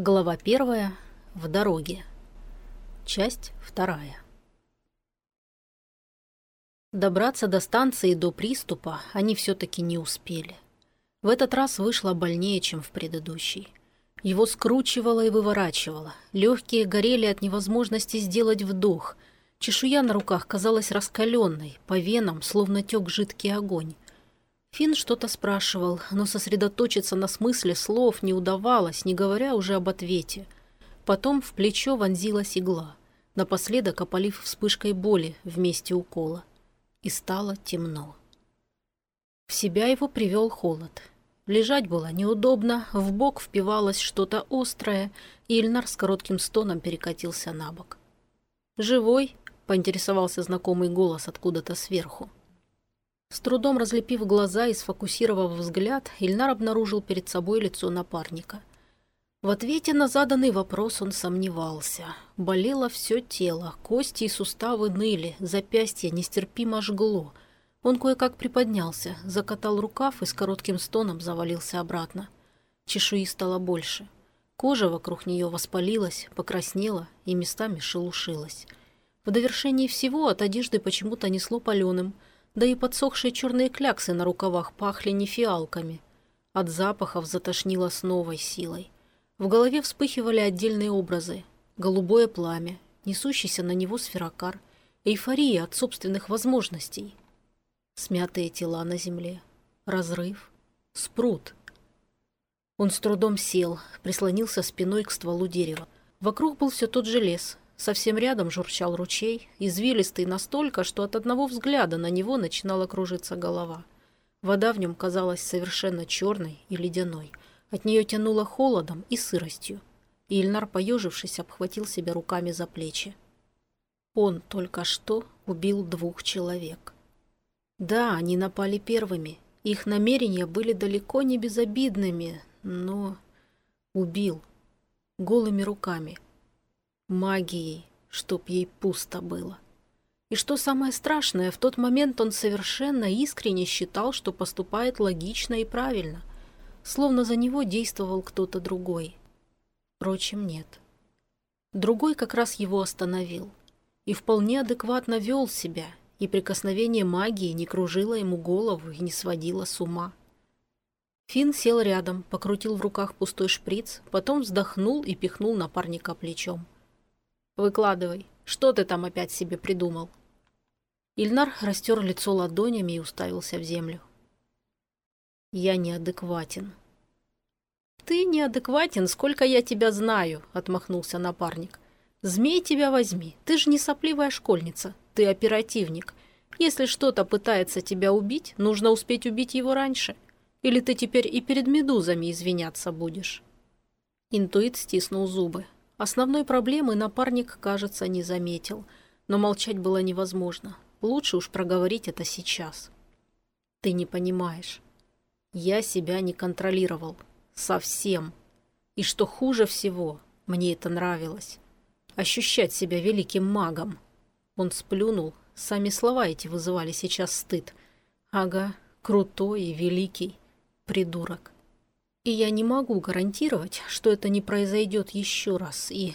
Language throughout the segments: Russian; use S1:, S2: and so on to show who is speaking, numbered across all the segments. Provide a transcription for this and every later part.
S1: Глава первая. В дороге. Часть вторая. Добраться до станции до приступа они все-таки не успели. В этот раз вышло больнее, чем в предыдущий. Его скручивало и выворачивало. Легкие горели от невозможности сделать вдох. Чешуя на руках казалась раскаленной, по венам словно тек жидкий огонь. Финн что-то спрашивал, но сосредоточиться на смысле слов не удавалось, не говоря уже об ответе. Потом в плечо вонзилась игла, напоследок опалив вспышкой боли в месте укола. И стало темно. В себя его привел холод. Лежать было неудобно, в бок впивалось что-то острое, и Ильнар с коротким стоном перекатился на бок. «Живой?» – поинтересовался знакомый голос откуда-то сверху. С трудом разлепив глаза и сфокусировав взгляд, Ильнар обнаружил перед собой лицо напарника. В ответе на заданный вопрос он сомневался. Болело все тело, кости и суставы ныли, запястье нестерпимо жгло. Он кое-как приподнялся, закатал рукав и с коротким стоном завалился обратно. Чешуи стало больше. Кожа вокруг нее воспалилась, покраснела и местами шелушилась. В довершении всего от одежды почему-то несло паленым – да и подсохшие черные кляксы на рукавах пахли не фиалками. От запахов затошнило с новой силой. В голове вспыхивали отдельные образы. Голубое пламя, несущийся на него сферокар, эйфория от собственных возможностей. Смятые тела на земле, разрыв, спрут. Он с трудом сел, прислонился спиной к стволу дерева. Вокруг был все тот же лес, Совсем рядом журчал ручей, извилистый настолько, что от одного взгляда на него начинала кружиться голова. Вода в нем казалась совершенно черной и ледяной. От нее тянуло холодом и сыростью. И Ильнар, поежившись, обхватил себя руками за плечи. Он только что убил двух человек. Да, они напали первыми. Их намерения были далеко не безобидными, но... Убил. Голыми руками – магией, чтоб ей пусто было. И что самое страшное, в тот момент он совершенно искренне считал, что поступает логично и правильно, словно за него действовал кто-то другой. Впрочем, нет. Другой как раз его остановил и вполне адекватно вел себя, и прикосновение магии не кружило ему голову и не сводило с ума. Финн сел рядом, покрутил в руках пустой шприц, потом вздохнул и пихнул напарника плечом. Выкладывай. Что ты там опять себе придумал?» Ильнар растер лицо ладонями и уставился в землю. «Я неадекватен». «Ты неадекватен, сколько я тебя знаю», — отмахнулся напарник. «Змей тебя возьми. Ты же не сопливая школьница. Ты оперативник. Если что-то пытается тебя убить, нужно успеть убить его раньше. Или ты теперь и перед медузами извиняться будешь?» Интуит стиснул зубы. Основной проблемы напарник, кажется, не заметил, но молчать было невозможно. Лучше уж проговорить это сейчас. Ты не понимаешь. Я себя не контролировал. Совсем. И что хуже всего, мне это нравилось. Ощущать себя великим магом. Он сплюнул. Сами слова эти вызывали сейчас стыд. Ага, крутой и великий. Придурок. И я не могу гарантировать, что это не произойдет еще раз. И...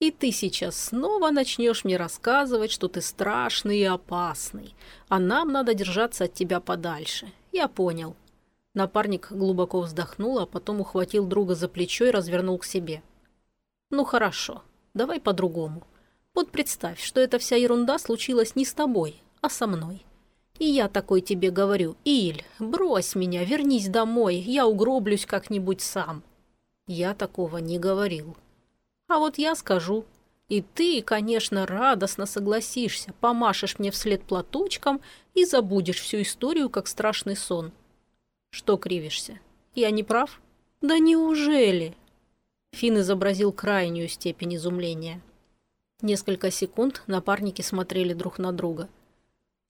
S1: И ты сейчас снова начнешь мне рассказывать, что ты страшный и опасный, а нам надо держаться от тебя подальше. Я понял. Напарник глубоко вздохнул, а потом ухватил друга за плечо и развернул к себе. Ну хорошо, давай по-другому. Вот представь, что эта вся ерунда случилась не с тобой, а со мной. И я такой тебе говорю, Иль, брось меня, вернись домой, я угроблюсь как-нибудь сам. Я такого не говорил. А вот я скажу. И ты, конечно, радостно согласишься, помашешь мне вслед платочком и забудешь всю историю, как страшный сон. Что кривишься? Я не прав? Да неужели? Фин изобразил крайнюю степень изумления. Несколько секунд напарники смотрели друг на друга –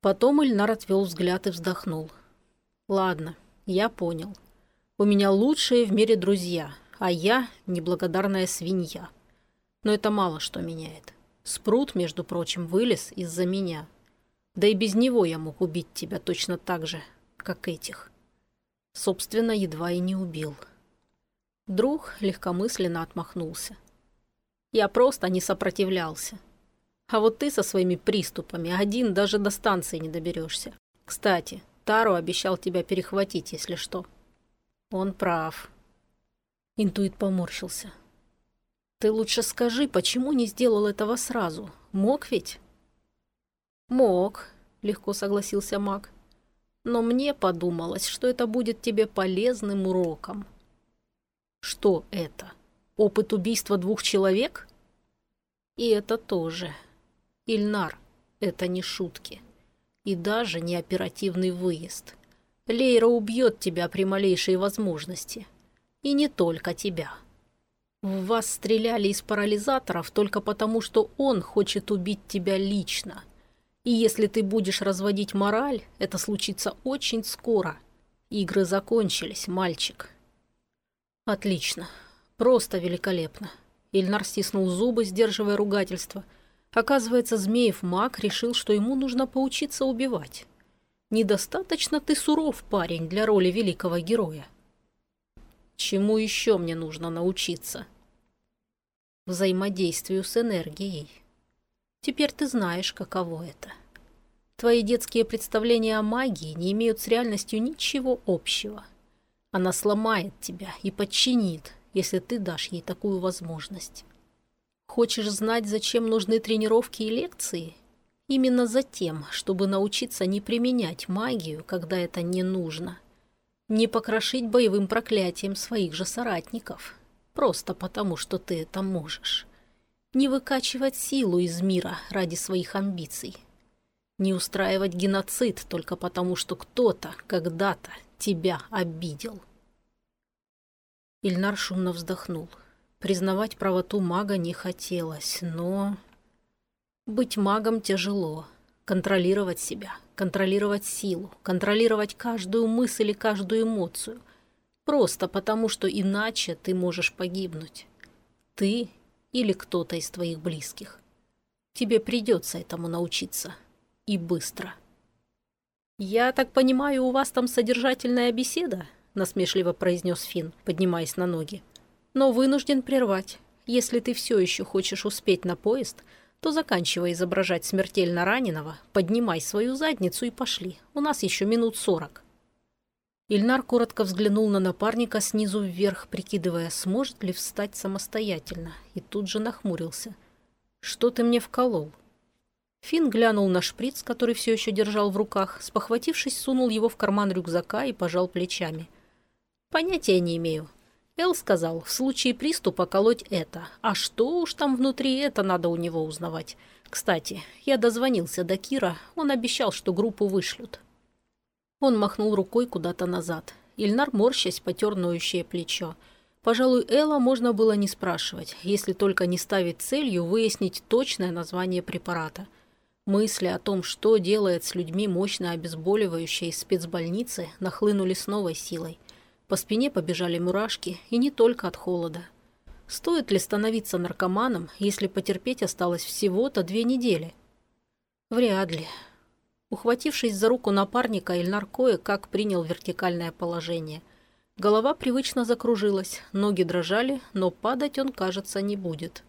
S1: Потом Ильнар отвел взгляд и вздохнул. «Ладно, я понял. У меня лучшие в мире друзья, а я неблагодарная свинья. Но это мало что меняет. Спрут, между прочим, вылез из-за меня. Да и без него я мог убить тебя точно так же, как этих. Собственно, едва и не убил. Друг легкомысленно отмахнулся. Я просто не сопротивлялся. А вот ты со своими приступами один даже до станции не доберешься. Кстати, Таро обещал тебя перехватить, если что. Он прав. Интуит поморщился. Ты лучше скажи, почему не сделал этого сразу? Мог ведь? Мог, легко согласился маг. Но мне подумалось, что это будет тебе полезным уроком. Что это? Опыт убийства двух человек? И это тоже. Ильнар, это не шутки. И даже не оперативный выезд. Лейра убьет тебя при малейшей возможности. И не только тебя. В вас стреляли из парализаторов только потому, что он хочет убить тебя лично. И если ты будешь разводить мораль, это случится очень скоро. Игры закончились, мальчик. Отлично. Просто великолепно. Ильнар стиснул зубы, сдерживая ругательство. Оказывается, Змеев маг решил, что ему нужно поучиться убивать. Недостаточно ты суров, парень, для роли великого героя. Чему еще мне нужно научиться? Взаимодействию с энергией. Теперь ты знаешь, каково это. Твои детские представления о магии не имеют с реальностью ничего общего. Она сломает тебя и подчинит, если ты дашь ей такую возможность. Хочешь знать, зачем нужны тренировки и лекции? Именно за тем, чтобы научиться не применять магию, когда это не нужно. Не покрошить боевым проклятием своих же соратников. Просто потому, что ты это можешь. Не выкачивать силу из мира ради своих амбиций. Не устраивать геноцид только потому, что кто-то когда-то тебя обидел. Ильнар шумно вздохнул. Признавать правоту мага не хотелось, но... Быть магом тяжело. Контролировать себя, контролировать силу, контролировать каждую мысль и каждую эмоцию. Просто потому, что иначе ты можешь погибнуть. Ты или кто-то из твоих близких. Тебе придется этому научиться. И быстро. «Я так понимаю, у вас там содержательная беседа?» насмешливо произнес Финн, поднимаясь на ноги. «Но вынужден прервать. Если ты все еще хочешь успеть на поезд, то заканчивай изображать смертельно раненого, поднимай свою задницу и пошли. У нас еще минут сорок». Ильнар коротко взглянул на напарника снизу вверх, прикидывая, сможет ли встать самостоятельно, и тут же нахмурился. «Что ты мне вколол?» Финн глянул на шприц, который все еще держал в руках, спохватившись, сунул его в карман рюкзака и пожал плечами. «Понятия не имею. Эл сказал, в случае приступа колоть это. А что уж там внутри, это надо у него узнавать. Кстати, я дозвонился до Кира, он обещал, что группу вышлют. Он махнул рукой куда-то назад. Ильнар, морщась, потер плечо. Пожалуй, Элла можно было не спрашивать, если только не ставить целью выяснить точное название препарата. Мысли о том, что делает с людьми мощно обезболивающее из спецбольницы, нахлынули с новой силой – по спине побежали мурашки, и не только от холода. Стоит ли становиться наркоманом, если потерпеть осталось всего-то две недели? Вряд ли. Ухватившись за руку напарника, Ильнар кое-как принял вертикальное положение. Голова привычно закружилась, ноги дрожали, но падать он, кажется, не будет.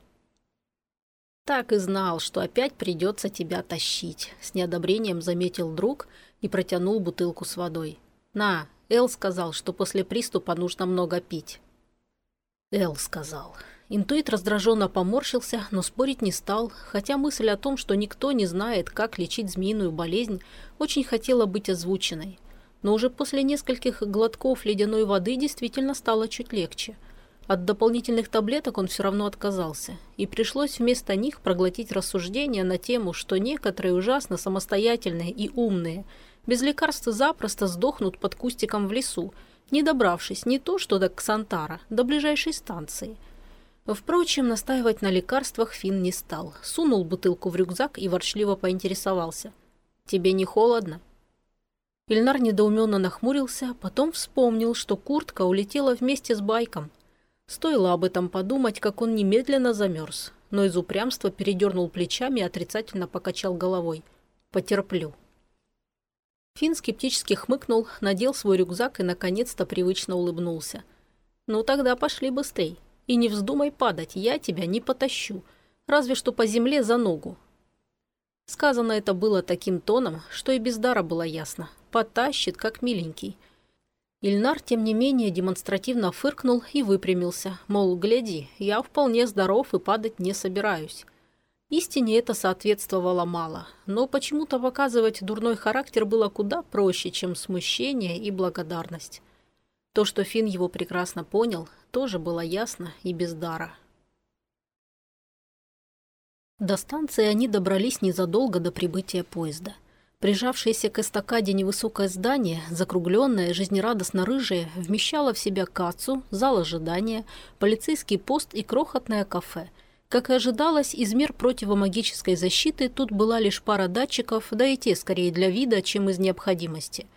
S1: «Так и знал, что опять придется тебя тащить», — с неодобрением заметил друг и протянул бутылку с водой. «На, Эл сказал, что после приступа нужно много пить. Эл сказал. Интуит раздраженно поморщился, но спорить не стал, хотя мысль о том, что никто не знает, как лечить змеиную болезнь, очень хотела быть озвученной. Но уже после нескольких глотков ледяной воды действительно стало чуть легче. От дополнительных таблеток он все равно отказался, и пришлось вместо них проглотить рассуждения на тему, что некоторые ужасно самостоятельные и умные – без лекарств запросто сдохнут под кустиком в лесу, не добравшись не то что до Ксантара, до ближайшей станции. Впрочем, настаивать на лекарствах Финн не стал. Сунул бутылку в рюкзак и ворчливо поинтересовался. «Тебе не холодно?» Ильнар недоуменно нахмурился, потом вспомнил, что куртка улетела вместе с байком. Стоило об этом подумать, как он немедленно замерз, но из упрямства передернул плечами и отрицательно покачал головой. «Потерплю». Финн скептически хмыкнул, надел свой рюкзак и, наконец-то, привычно улыбнулся. «Ну тогда пошли быстрей. И не вздумай падать, я тебя не потащу. Разве что по земле за ногу». Сказано это было таким тоном, что и без дара было ясно. Потащит, как миленький. Ильнар, тем не менее, демонстративно фыркнул и выпрямился, мол, гляди, я вполне здоров и падать не собираюсь. Истине это соответствовало мало, но почему-то показывать дурной характер было куда проще, чем смущение и благодарность. То, что Финн его прекрасно понял, тоже было ясно и без дара. До станции они добрались незадолго до прибытия поезда – Прижавшееся к эстакаде невысокое здание, закругленное, жизнерадостно-рыжее, вмещало в себя кацу, зал ожидания, полицейский пост и крохотное кафе. Как и ожидалось, из мер противомагической защиты тут была лишь пара датчиков, да и те скорее для вида, чем из необходимости.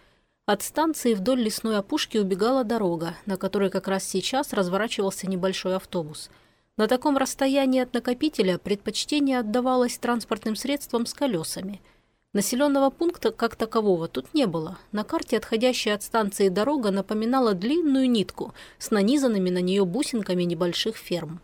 S1: От станции вдоль лесной опушки убегала дорога, на которой как раз сейчас разворачивался небольшой автобус. На таком расстоянии от накопителя предпочтение отдавалось транспортным средствам с колесами – Населенного пункта как такового тут не было. На карте отходящая от станции дорога напоминала длинную нитку с нанизанными на нее бусинками небольших ферм.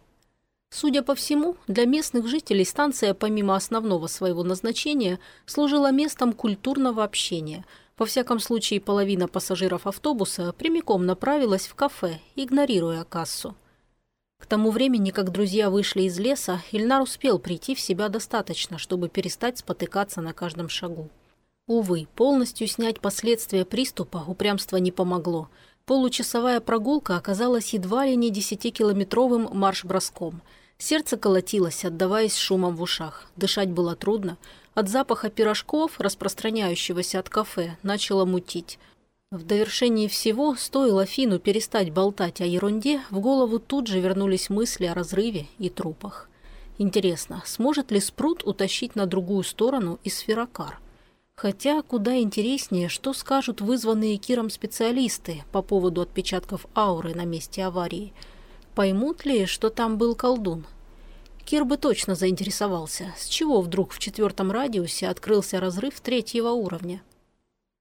S1: Судя по всему, для местных жителей станция, помимо основного своего назначения, служила местом культурного общения. Во всяком случае, половина пассажиров автобуса прямиком направилась в кафе, игнорируя кассу. К тому времени, как друзья вышли из леса, Ильнар успел прийти в себя достаточно, чтобы перестать спотыкаться на каждом шагу. Увы, полностью снять последствия приступа упрямство не помогло. Получасовая прогулка оказалась едва ли не десятикилометровым марш-броском. Сердце колотилось, отдаваясь шумом в ушах. Дышать было трудно. От запаха пирожков, распространяющегося от кафе, начало мутить. В довершении всего, стоило Фину перестать болтать о ерунде, в голову тут же вернулись мысли о разрыве и трупах. Интересно, сможет ли Спрут утащить на другую сторону и сферокар? Хотя куда интереснее, что скажут вызванные Киром специалисты по поводу отпечатков ауры на месте аварии. Поймут ли, что там был колдун? Кир бы точно заинтересовался, с чего вдруг в четвертом радиусе открылся разрыв третьего уровня.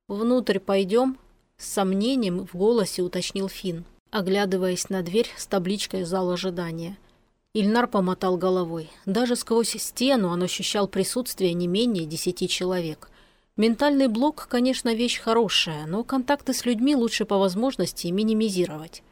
S1: «Внутрь пойдем?» С сомнением в голосе уточнил Финн, оглядываясь на дверь с табличкой «Зал ожидания». Ильнар помотал головой. Даже сквозь стену он ощущал присутствие не менее десяти человек. Ментальный блок, конечно, вещь хорошая, но контакты с людьми лучше по возможности минимизировать.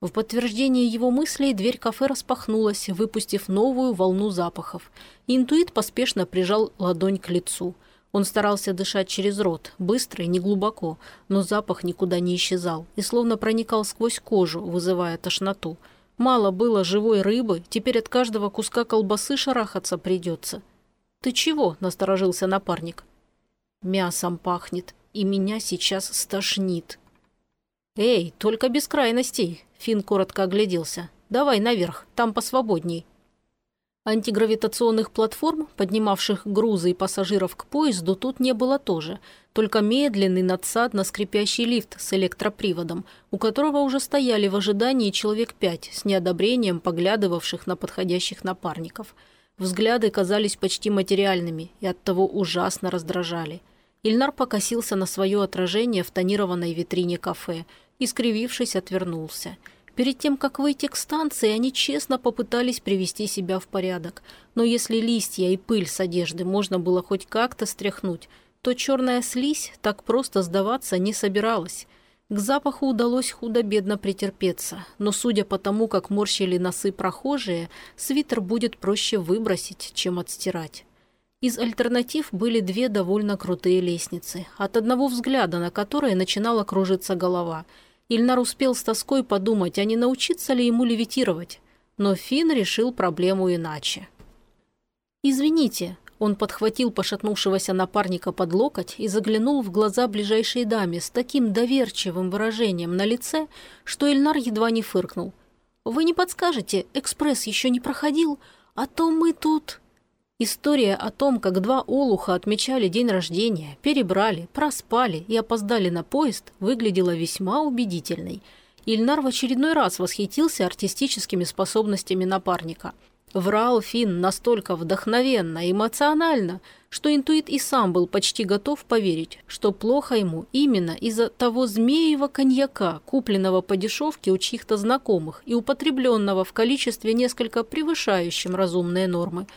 S1: В подтверждение его мыслей дверь кафе распахнулась, выпустив новую волну запахов. Интуит поспешно прижал ладонь к лицу – он старался дышать через рот, быстро и неглубоко, но запах никуда не исчезал и словно проникал сквозь кожу, вызывая тошноту. Мало было живой рыбы, теперь от каждого куска колбасы шарахаться придется. «Ты чего?» – насторожился напарник. «Мясом пахнет, и меня сейчас стошнит». «Эй, только без крайностей!» – Финн коротко огляделся. «Давай наверх, там посвободней». Антигравитационных платформ, поднимавших грузы и пассажиров к поезду, тут не было тоже, только медленный надсадно скрипящий лифт с электроприводом, у которого уже стояли в ожидании человек пять, с неодобрением поглядывавших на подходящих напарников. Взгляды казались почти материальными и оттого ужасно раздражали. Ильнар покосился на свое отражение в тонированной витрине кафе и, скривившись, отвернулся – Перед тем, как выйти к станции, они честно попытались привести себя в порядок. Но если листья и пыль с одежды можно было хоть как-то стряхнуть, то черная слизь так просто сдаваться не собиралась. К запаху удалось худо-бедно претерпеться, но судя по тому, как морщили носы прохожие, свитер будет проще выбросить, чем отстирать. Из альтернатив были две довольно крутые лестницы, от одного взгляда на которые начинала кружиться голова – Ильнар успел с тоской подумать, а не научиться ли ему левитировать. Но Финн решил проблему иначе. «Извините», – он подхватил пошатнувшегося напарника под локоть и заглянул в глаза ближайшей даме с таким доверчивым выражением на лице, что Ильнар едва не фыркнул. «Вы не подскажете, экспресс еще не проходил, а то мы тут...» История о том, как два олуха отмечали день рождения, перебрали, проспали и опоздали на поезд, выглядела весьма убедительной. Ильнар в очередной раз восхитился артистическими способностями напарника. Врал Финн настолько вдохновенно, эмоционально, что интуит и сам был почти готов поверить, что плохо ему именно из-за того змеевого коньяка, купленного по дешевке у чьих-то знакомых и употребленного в количестве несколько превышающем разумные нормы.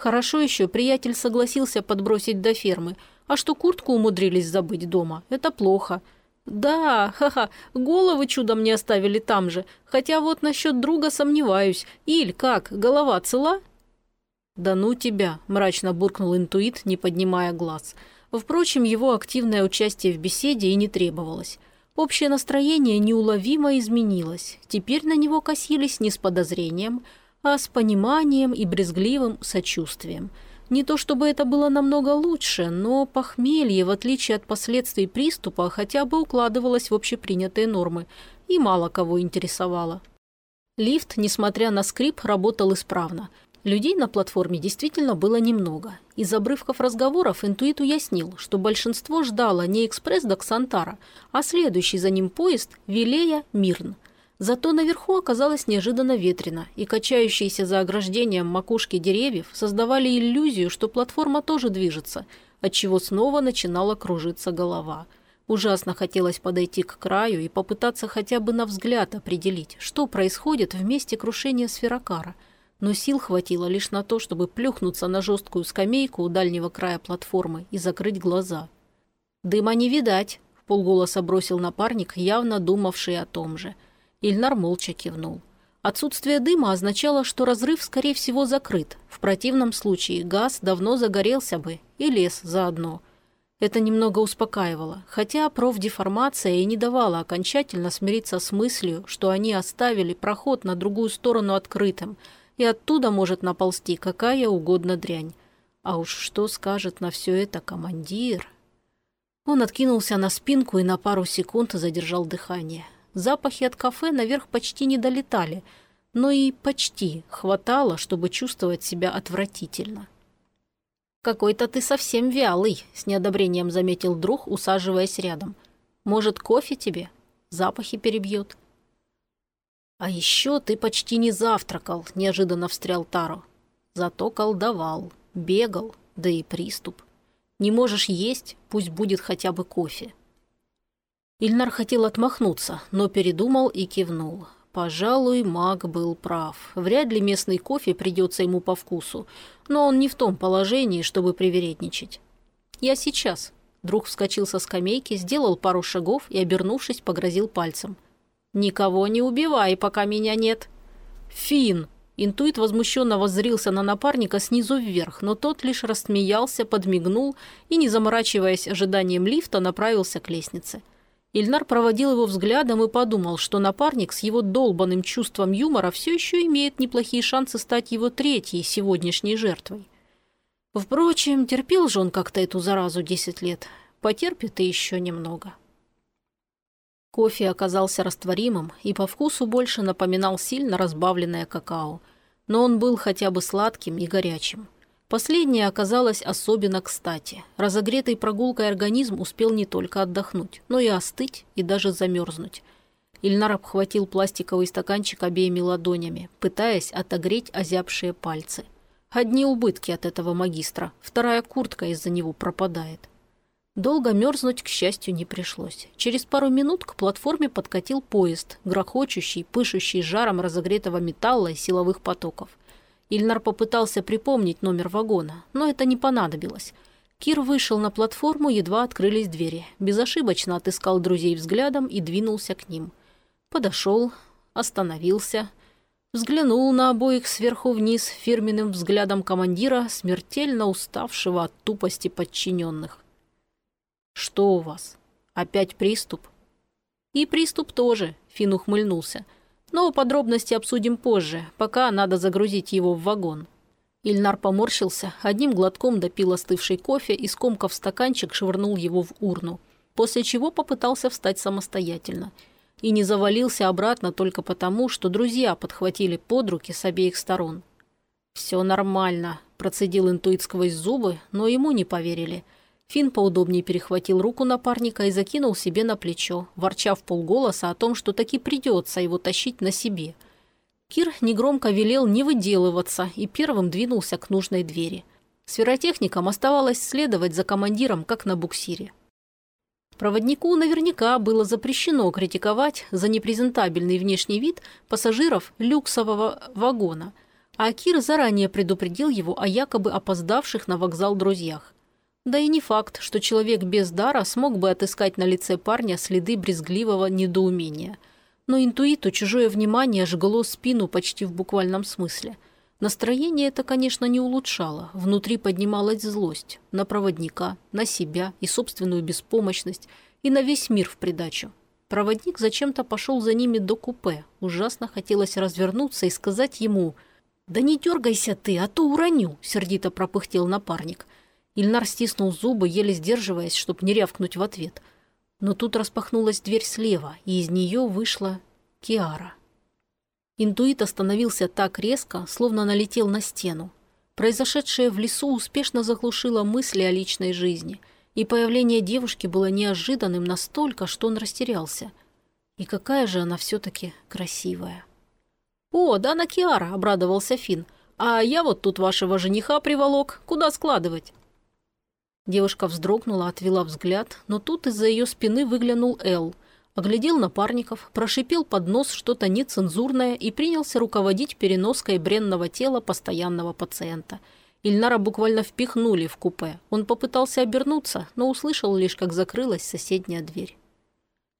S1: Хорошо еще приятель согласился подбросить до фермы, а что куртку умудрились забыть дома, это плохо – «Да, ха-ха, головы чудом не оставили там же, хотя вот насчет друга сомневаюсь. Иль, как, голова цела?» «Да ну тебя», – мрачно буркнул интуит, не поднимая глаз. Впрочем, его активное участие в беседе и не требовалось. Общее настроение неуловимо изменилось. Теперь на него косились не с подозрением, а с пониманием и брезгливым сочувствием – не то чтобы это было намного лучше, но похмелье, в отличие от последствий приступа, хотя бы укладывалось в общепринятые нормы и мало кого интересовало. Лифт, несмотря на скрип, работал исправно. Людей на платформе действительно было немного. Из обрывков разговоров интуит уяснил, что большинство ждало не экспресс до Ксантара, а следующий за ним поезд Вилея-Мирн – Зато наверху оказалось неожиданно ветрено, и качающиеся за ограждением макушки деревьев создавали иллюзию, что платформа тоже движется, отчего снова начинала кружиться голова. Ужасно хотелось подойти к краю и попытаться хотя бы на взгляд определить, что происходит в месте крушения сферокара, но сил хватило лишь на то, чтобы плюхнуться на жесткую скамейку у дальнего края платформы и закрыть глаза. «Дыма не видать», – в полголоса бросил напарник, явно думавший о том же – Ильнар молча кивнул. Отсутствие дыма означало, что разрыв, скорее всего, закрыт. В противном случае газ давно загорелся бы, и лес заодно. Это немного успокаивало, хотя профдеформация и не давала окончательно смириться с мыслью, что они оставили проход на другую сторону открытым, и оттуда может наползти какая угодно дрянь. А уж что скажет на все это командир? Он откинулся на спинку и на пару секунд задержал дыхание. Запахи от кафе наверх почти не долетали, но и почти хватало, чтобы чувствовать себя отвратительно. «Какой-то ты совсем вялый», – с неодобрением заметил друг, усаживаясь рядом. «Может, кофе тебе? Запахи перебьет». «А еще ты почти не завтракал», – неожиданно встрял Таро. «Зато колдовал, бегал, да и приступ. Не можешь есть, пусть будет хотя бы кофе». Ильнар хотел отмахнуться, но передумал и кивнул. Пожалуй, маг был прав. Вряд ли местный кофе придется ему по вкусу, но он не в том положении, чтобы привередничать. «Я сейчас». Друг вскочил со скамейки, сделал пару шагов и, обернувшись, погрозил пальцем. «Никого не убивай, пока меня нет». «Фин!» Интуит возмущенно воззрился на напарника снизу вверх, но тот лишь рассмеялся, подмигнул и, не заморачиваясь ожиданием лифта, направился к лестнице. Ильнар проводил его взглядом и подумал, что напарник с его долбанным чувством юмора все еще имеет неплохие шансы стать его третьей сегодняшней жертвой. Впрочем, терпел же он как-то эту заразу десять лет. Потерпит и еще немного. Кофе оказался растворимым и по вкусу больше напоминал сильно разбавленное какао, но он был хотя бы сладким и горячим. Последнее оказалось особенно кстати. Разогретый прогулкой организм успел не только отдохнуть, но и остыть и даже замерзнуть. Ильнар обхватил пластиковый стаканчик обеими ладонями, пытаясь отогреть озябшие пальцы. Одни убытки от этого магистра, вторая куртка из-за него пропадает. Долго мерзнуть, к счастью, не пришлось. Через пару минут к платформе подкатил поезд, грохочущий, пышущий жаром разогретого металла и силовых потоков. Ильнар попытался припомнить номер вагона, но это не понадобилось. Кир вышел на платформу, едва открылись двери. Безошибочно отыскал друзей взглядом и двинулся к ним. Подошел, остановился, взглянул на обоих сверху вниз фирменным взглядом командира, смертельно уставшего от тупости подчиненных. «Что у вас? Опять приступ?» «И приступ тоже», — Фин ухмыльнулся. — но подробности обсудим позже, пока надо загрузить его в вагон». Ильнар поморщился, одним глотком допил остывший кофе и, скомкав стаканчик, швырнул его в урну, после чего попытался встать самостоятельно. И не завалился обратно только потому, что друзья подхватили под руки с обеих сторон. «Все нормально», – процедил интуит сквозь зубы, но ему не поверили – Фин поудобнее перехватил руку напарника и закинул себе на плечо, ворча в полголоса о том, что таки придется его тащить на себе. Кир негромко велел не выделываться и первым двинулся к нужной двери. Сферотехникам оставалось следовать за командиром, как на буксире. Проводнику наверняка было запрещено критиковать за непрезентабельный внешний вид пассажиров люксового вагона, а Кир заранее предупредил его о якобы опоздавших на вокзал друзьях. Да и не факт, что человек без дара смог бы отыскать на лице парня следы брезгливого недоумения. Но интуиту чужое внимание жгло спину почти в буквальном смысле. Настроение это, конечно, не улучшало. Внутри поднималась злость. На проводника, на себя и собственную беспомощность, и на весь мир в придачу. Проводник зачем-то пошел за ними до купе. Ужасно хотелось развернуться и сказать ему «Да не дергайся ты, а то уроню», – сердито пропыхтел напарник. Ильнар стиснул зубы, еле сдерживаясь, чтобы не рявкнуть в ответ. Но тут распахнулась дверь слева, и из нее вышла Киара. Интуит остановился так резко, словно налетел на стену. Произошедшее в лесу успешно заглушило мысли о личной жизни, и появление девушки было неожиданным настолько, что он растерялся. И какая же она все-таки красивая. «О, да на Киара!» – обрадовался Финн. «А я вот тут вашего жениха приволок. Куда складывать?» Девушка вздрогнула, отвела взгляд, но тут из-за ее спины выглянул Эл – оглядел напарников, прошипел под нос что-то нецензурное и принялся руководить переноской бренного тела постоянного пациента. Ильнара буквально впихнули в купе. Он попытался обернуться, но услышал лишь, как закрылась соседняя дверь.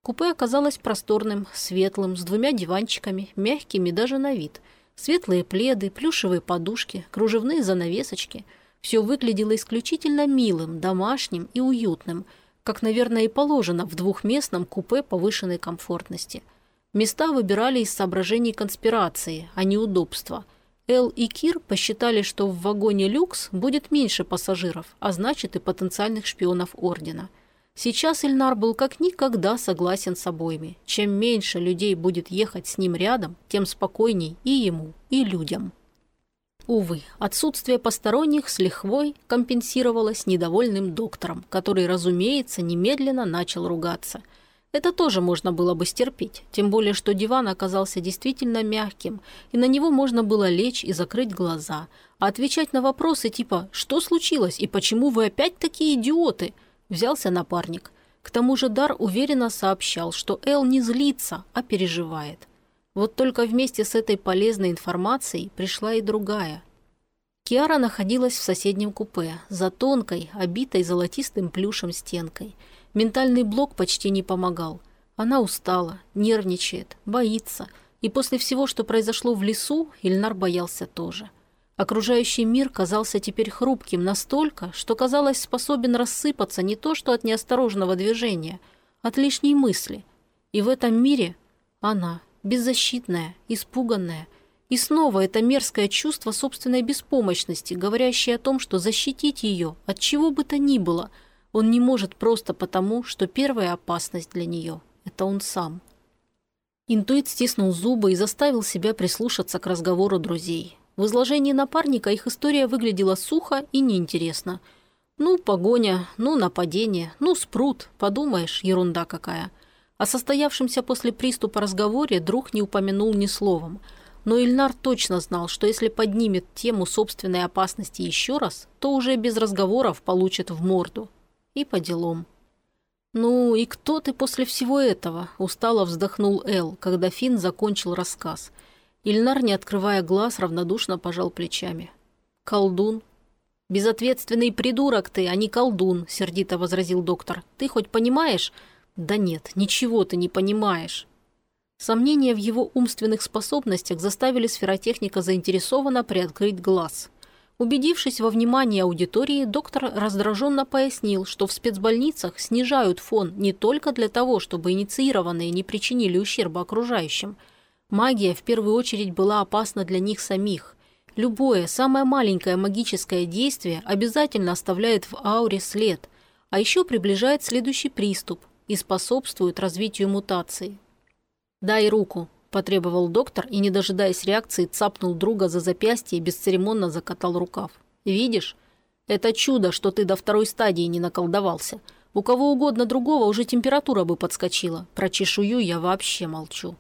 S1: Купе оказалось просторным, светлым, с двумя диванчиками, мягкими даже на вид. Светлые пледы, плюшевые подушки, кружевные занавесочки. Все выглядело исключительно милым, домашним и уютным – как, наверное, и положено в двухместном купе повышенной комфортности. Места выбирали из соображений конспирации, а не удобства. Эл и Кир посчитали, что в вагоне «Люкс» будет меньше пассажиров, а значит и потенциальных шпионов Ордена. Сейчас Ильнар был как никогда согласен с обоими. Чем меньше людей будет ехать с ним рядом, тем спокойней и ему, и людям. Увы, отсутствие посторонних с лихвой компенсировалось недовольным доктором, который, разумеется, немедленно начал ругаться. Это тоже можно было бы стерпеть, тем более, что диван оказался действительно мягким, и на него можно было лечь и закрыть глаза, а отвечать на вопросы типа «Что случилось и почему вы опять такие идиоты?» взялся напарник. К тому же Дар уверенно сообщал, что Эл не злится, а переживает. Вот только вместе с этой полезной информацией пришла и другая. Киара находилась в соседнем купе, за тонкой, обитой золотистым плюшем стенкой. Ментальный блок почти не помогал. Она устала, нервничает, боится. И после всего, что произошло в лесу, Ильнар боялся тоже. Окружающий мир казался теперь хрупким настолько, что казалось способен рассыпаться не то что от неосторожного движения, от лишней мысли. И в этом мире она – беззащитная, испуганная. И снова это мерзкое чувство собственной беспомощности, говорящее о том, что защитить ее от чего бы то ни было он не может просто потому, что первая опасность для нее – это он сам. Интуит стиснул зубы и заставил себя прислушаться к разговору друзей. В изложении напарника их история выглядела сухо и неинтересно. Ну, погоня, ну, нападение, ну, спрут, подумаешь, ерунда какая – о состоявшемся после приступа разговоре друг не упомянул ни словом. Но Ильнар точно знал, что если поднимет тему собственной опасности еще раз, то уже без разговоров получит в морду. И по делам. «Ну и кто ты после всего этого?» – устало вздохнул Эл, когда Финн закончил рассказ. Ильнар, не открывая глаз, равнодушно пожал плечами. «Колдун?» «Безответственный придурок ты, а не колдун», – сердито возразил доктор. «Ты хоть понимаешь, да нет, ничего ты не понимаешь. Сомнения в его умственных способностях заставили сферотехника заинтересованно приоткрыть глаз. Убедившись во внимании аудитории, доктор раздраженно пояснил, что в спецбольницах снижают фон не только для того, чтобы инициированные не причинили ущерба окружающим. Магия в первую очередь была опасна для них самих. Любое, самое маленькое магическое действие обязательно оставляет в ауре след, а еще приближает следующий приступ, и способствуют развитию мутаций. «Дай руку», – потребовал доктор и, не дожидаясь реакции, цапнул друга за запястье и бесцеремонно закатал рукав. «Видишь? Это чудо, что ты до второй стадии не наколдовался. У кого угодно другого уже температура бы подскочила. Про чешую я вообще молчу».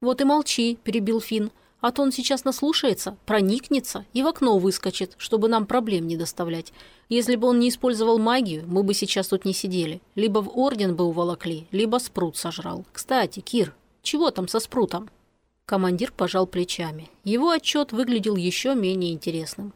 S1: «Вот и молчи», – перебил Финн. А то он сейчас наслушается, проникнется и в окно выскочит, чтобы нам проблем не доставлять. Если бы он не использовал магию, мы бы сейчас тут не сидели. Либо в орден бы уволокли, либо спрут сожрал. Кстати, Кир, чего там со спрутом?» Командир пожал плечами. Его отчет выглядел еще менее интересным.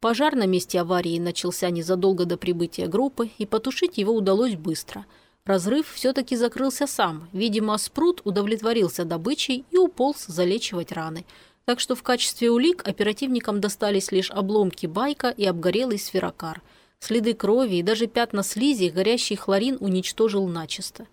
S1: Пожар на месте аварии начался незадолго до прибытия группы, и потушить его удалось быстро. Разрыв все-таки закрылся сам. Видимо, спрут удовлетворился добычей и уполз залечивать раны. Так что в качестве улик оперативникам достались лишь обломки байка и обгорелый сферокар. Следы крови и даже пятна слизи горящий хлорин уничтожил начисто.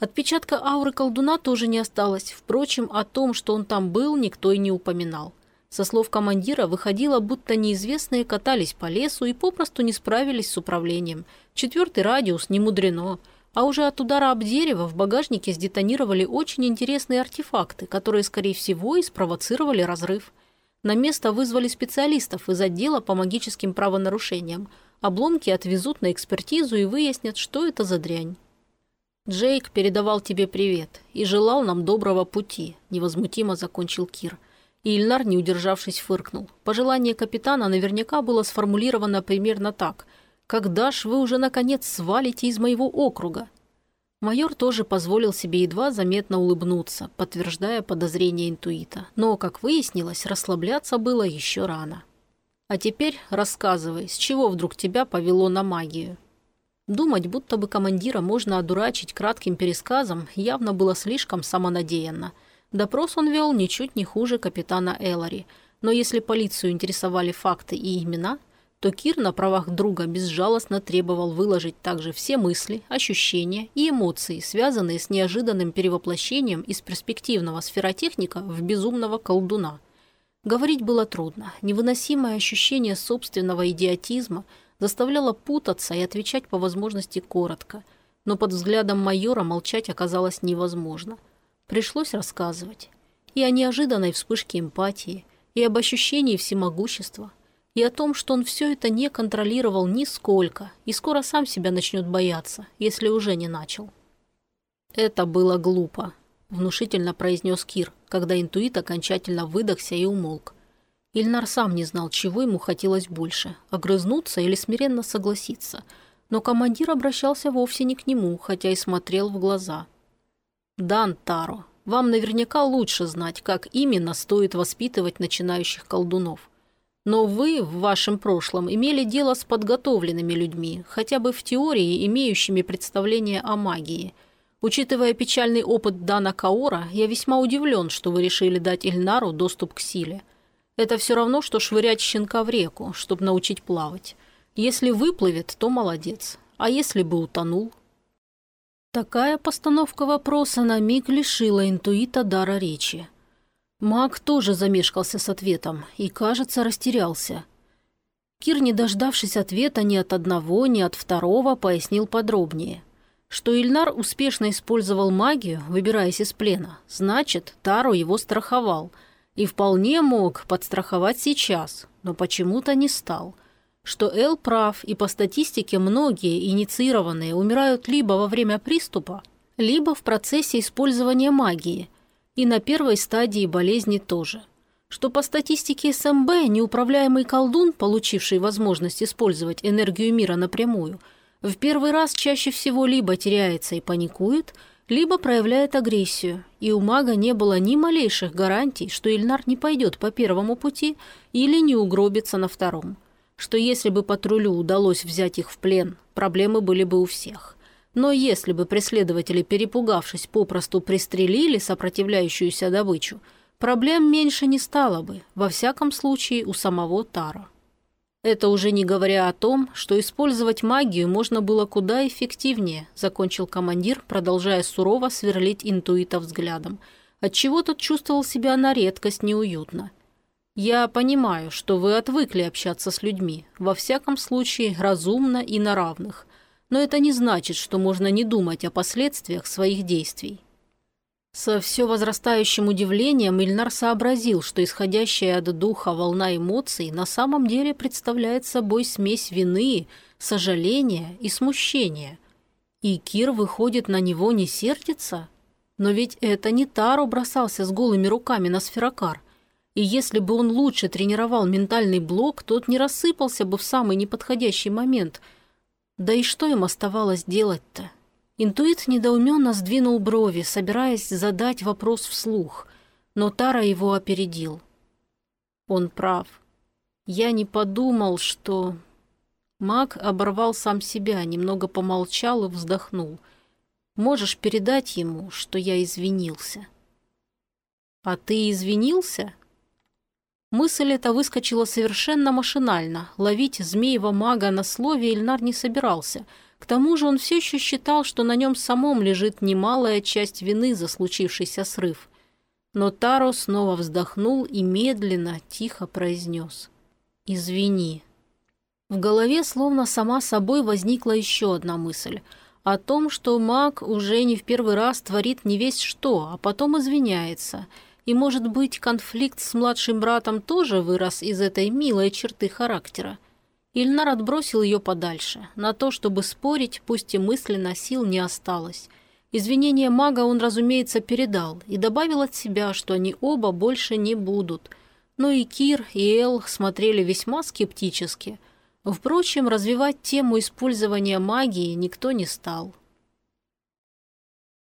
S1: Отпечатка ауры колдуна тоже не осталось. Впрочем, о том, что он там был, никто и не упоминал. Со слов командира выходило, будто неизвестные катались по лесу и попросту не справились с управлением. Четвертый радиус не мудрено. А уже от удара об дерево в багажнике сдетонировали очень интересные артефакты, которые, скорее всего, и спровоцировали разрыв. На место вызвали специалистов из отдела по магическим правонарушениям. Обломки отвезут на экспертизу и выяснят, что это за дрянь. «Джейк передавал тебе привет и желал нам доброго пути», – невозмутимо закончил Кир. И Ильнар, не удержавшись, фыркнул. Пожелание капитана наверняка было сформулировано примерно так. «Когда ж вы уже, наконец, свалите из моего округа?» Майор тоже позволил себе едва заметно улыбнуться, подтверждая подозрение интуита. Но, как выяснилось, расслабляться было еще рано. «А теперь рассказывай, с чего вдруг тебя повело на магию?» Думать, будто бы командира можно одурачить кратким пересказом, явно было слишком самонадеянно – Допрос он вел ничуть не хуже капитана Эллари, но если полицию интересовали факты и имена, то Кир на правах друга безжалостно требовал выложить также все мысли, ощущения и эмоции, связанные с неожиданным перевоплощением из перспективного сферотехника в безумного колдуна. Говорить было трудно. Невыносимое ощущение собственного идиотизма заставляло путаться и отвечать по возможности коротко. Но под взглядом майора молчать оказалось невозможно – Пришлось рассказывать. И о неожиданной вспышке эмпатии, и об ощущении всемогущества, и о том, что он все это не контролировал нисколько, и скоро сам себя начнет бояться, если уже не начал. «Это было глупо», – внушительно произнес Кир, когда интуит окончательно выдохся и умолк. Ильнар сам не знал, чего ему хотелось больше – огрызнуться или смиренно согласиться. Но командир обращался вовсе не к нему, хотя и смотрел в глаза – Дан Таро, вам наверняка лучше знать, как именно стоит воспитывать начинающих колдунов. Но вы в вашем прошлом имели дело с подготовленными людьми, хотя бы в теории имеющими представление о магии. Учитывая печальный опыт Дана Каора, я весьма удивлен, что вы решили дать Ильнару доступ к силе. Это все равно, что швырять щенка в реку, чтобы научить плавать. Если выплывет, то молодец. А если бы утонул – Такая постановка вопроса на миг лишила интуита дара речи. Маг тоже замешкался с ответом и, кажется, растерялся. Кир, не дождавшись ответа ни от одного, ни от второго, пояснил подробнее. Что Ильнар успешно использовал магию, выбираясь из плена, значит, Таро его страховал. И вполне мог подстраховать сейчас, но почему-то не стал – что Эл прав, и по статистике многие инициированные умирают либо во время приступа, либо в процессе использования магии, и на первой стадии болезни тоже. Что по статистике СМБ неуправляемый колдун, получивший возможность использовать энергию мира напрямую, в первый раз чаще всего либо теряется и паникует, либо проявляет агрессию, и у мага не было ни малейших гарантий, что Ильнар не пойдет по первому пути или не угробится на втором что если бы патрулю удалось взять их в плен, проблемы были бы у всех. Но если бы преследователи, перепугавшись, попросту пристрелили сопротивляющуюся добычу, проблем меньше не стало бы, во всяком случае у самого Таро. Это уже не говоря о том, что использовать магию можно было куда эффективнее, закончил командир, продолжая сурово сверлить интуита взглядом, отчего тот чувствовал себя на редкость неуютно. Я понимаю, что вы отвыкли общаться с людьми, во всяком случае разумно и на равных, но это не значит, что можно не думать о последствиях своих действий. Со все возрастающим удивлением Ильнар сообразил, что исходящая от духа волна эмоций на самом деле представляет собой смесь вины, сожаления и смущения. И Кир, выходит, на него не сердится? Но ведь это не Таро бросался с голыми руками на сферокар. И если бы он лучше тренировал ментальный блок, тот не рассыпался бы в самый неподходящий момент. Да и что им оставалось делать-то? Интуит недоуменно сдвинул брови, собираясь задать вопрос вслух, но Тара его опередил. Он прав. Я не подумал, что... Маг оборвал сам себя, немного помолчал и вздохнул. «Можешь передать ему, что я извинился». «А ты извинился?» Мысль эта выскочила совершенно машинально. Ловить змеева мага на слове Ильнар не собирался. К тому же он все еще считал, что на нем самом лежит немалая часть вины за случившийся срыв. Но Таро снова вздохнул и медленно, тихо произнес. «Извини». В голове словно сама собой возникла еще одна мысль о том, что маг уже не в первый раз творит не весь что, а потом извиняется. И, может быть, конфликт с младшим братом тоже вырос из этой милой черты характера. Ильнар отбросил ее подальше. На то, чтобы спорить, пусть и мысленно, сил не осталось. Извинения мага он, разумеется, передал и добавил от себя, что они оба больше не будут. Но и Кир, и Эл смотрели весьма скептически – Впрочем, развивать тему использования магии никто не стал.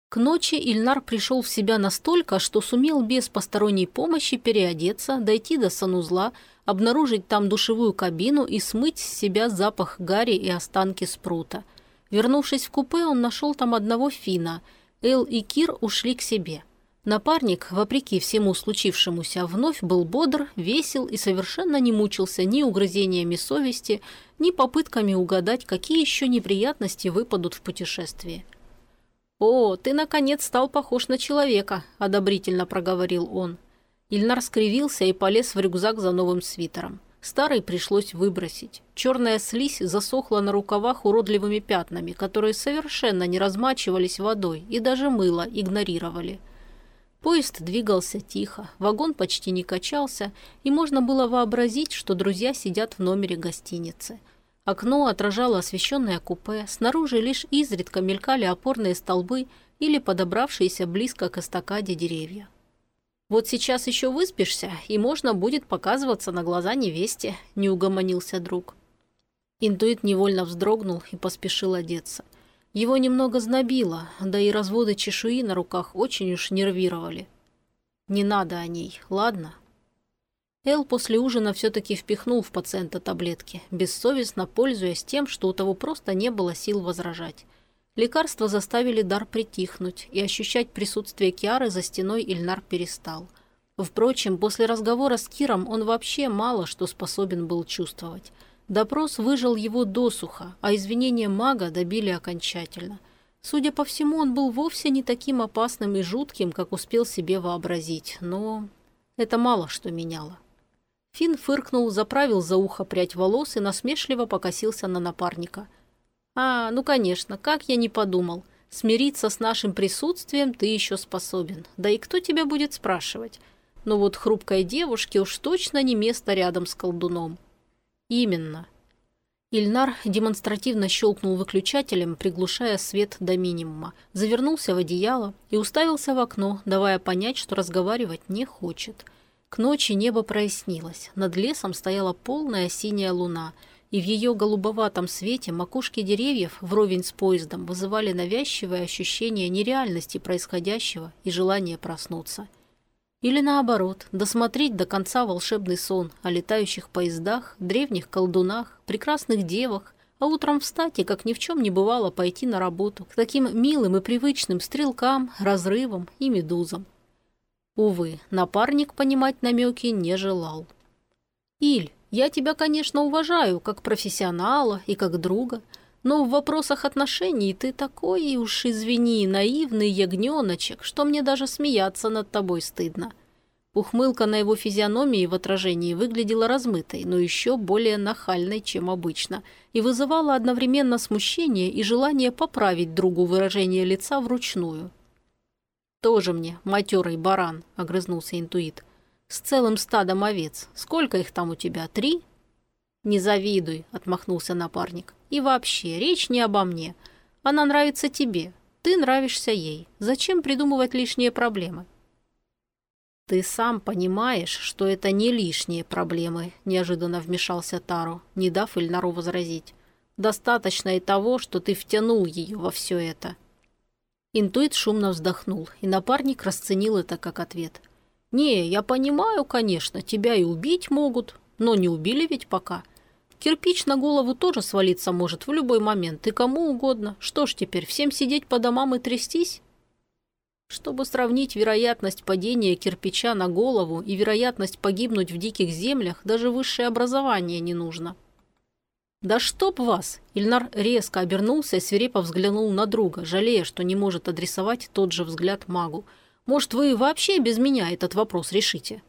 S1: К ночи Ильнар пришел в себя настолько, что сумел без посторонней помощи переодеться, дойти до санузла, обнаружить там душевую кабину и смыть с себя запах гари и останки спрута. Вернувшись в купе, он нашел там одного фина. Эл и Кир ушли к себе. Напарник, вопреки всему случившемуся, вновь был бодр, весел и совершенно не мучился ни угрызениями совести, ни попытками угадать, какие еще неприятности выпадут в путешествии. «О, ты, наконец, стал похож на человека», – одобрительно проговорил он. Ильнар скривился и полез в рюкзак за новым свитером. Старый пришлось выбросить. Черная слизь засохла на рукавах уродливыми пятнами, которые совершенно не размачивались водой и даже мыло игнорировали – Поезд двигался тихо, вагон почти не качался, и можно было вообразить, что друзья сидят в номере гостиницы. Окно отражало освещенное купе, снаружи лишь изредка мелькали опорные столбы или подобравшиеся близко к эстакаде деревья. «Вот сейчас еще выспишься, и можно будет показываться на глаза невесте», – не угомонился друг. Интуит невольно вздрогнул и поспешил одеться – его немного знобило, да и разводы чешуи на руках очень уж нервировали. Не надо о ней, ладно? Эл после ужина все-таки впихнул в пациента таблетки, бессовестно пользуясь тем, что у того просто не было сил возражать. Лекарства заставили дар притихнуть, и ощущать присутствие Киары за стеной Ильнар перестал. Впрочем, после разговора с Киром он вообще мало что способен был чувствовать. Допрос выжил его досуха, а извинения мага добили окончательно. Судя по всему, он был вовсе не таким опасным и жутким, как успел себе вообразить, но это мало что меняло. Финн фыркнул, заправил за ухо прядь волос и насмешливо покосился на напарника. «А, ну конечно, как я не подумал. Смириться с нашим присутствием ты еще способен. Да и кто тебя будет спрашивать? Но вот хрупкой девушке уж точно не место рядом с колдуном. «Именно». Ильнар демонстративно щелкнул выключателем, приглушая свет до минимума, завернулся в одеяло и уставился в окно, давая понять, что разговаривать не хочет. К ночи небо прояснилось, над лесом стояла полная синяя луна, и в ее голубоватом свете макушки деревьев вровень с поездом вызывали навязчивое ощущение нереальности происходящего и желание проснуться – или наоборот, досмотреть до конца волшебный сон о летающих поездах, древних колдунах, прекрасных девах, а утром встать и, как ни в чем не бывало, пойти на работу к таким милым и привычным стрелкам, разрывам и медузам. Увы, напарник понимать намеки не желал. «Иль, я тебя, конечно, уважаю, как профессионала и как друга, но в вопросах отношений ты такой уж, извини, наивный ягненочек, что мне даже смеяться над тобой стыдно». Ухмылка на его физиономии в отражении выглядела размытой, но еще более нахальной, чем обычно, и вызывала одновременно смущение и желание поправить другу выражение лица вручную. «Тоже мне, матерый баран», — огрызнулся интуит. «С целым стадом овец. Сколько их там у тебя? Три?» «Не завидуй», — отмахнулся напарник. «И вообще, речь не обо мне. Она нравится тебе. Ты нравишься ей. Зачем придумывать лишние проблемы?» «Ты сам понимаешь, что это не лишние проблемы», – неожиданно вмешался Таро, не дав Ильнару возразить. «Достаточно и того, что ты втянул ее во все это». Интуит шумно вздохнул, и напарник расценил это как ответ. «Не, я понимаю, конечно, тебя и убить могут, но не убили ведь пока. Кирпич на голову тоже свалиться может в любой момент, и кому угодно. Что ж теперь, всем сидеть по домам и трястись?» Чтобы сравнить вероятность падения кирпича на голову и вероятность погибнуть в диких землях, даже высшее образование не нужно. «Да чтоб вас!» Ильнар резко обернулся и свирепо взглянул на друга, жалея, что не может адресовать тот же взгляд магу. «Может, вы вообще без меня этот вопрос решите?»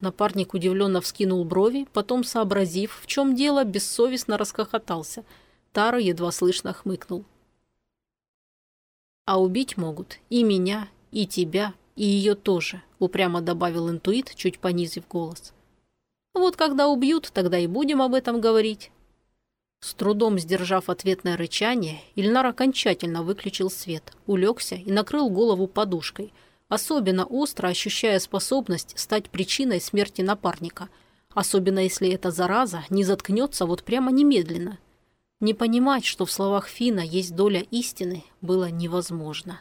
S1: Напарник удивленно вскинул брови, потом, сообразив, в чем дело, бессовестно расхохотался. Тара едва слышно хмыкнул. А убить могут и меня, и тебя, и ее тоже», – упрямо добавил интуит, чуть понизив голос. «Вот когда убьют, тогда и будем об этом говорить». С трудом сдержав ответное рычание, Ильнар окончательно выключил свет, улегся и накрыл голову подушкой, особенно остро ощущая способность стать причиной смерти напарника, особенно если эта зараза не заткнется вот прямо немедленно – не понимать, что в словах Фина есть доля истины, было невозможно.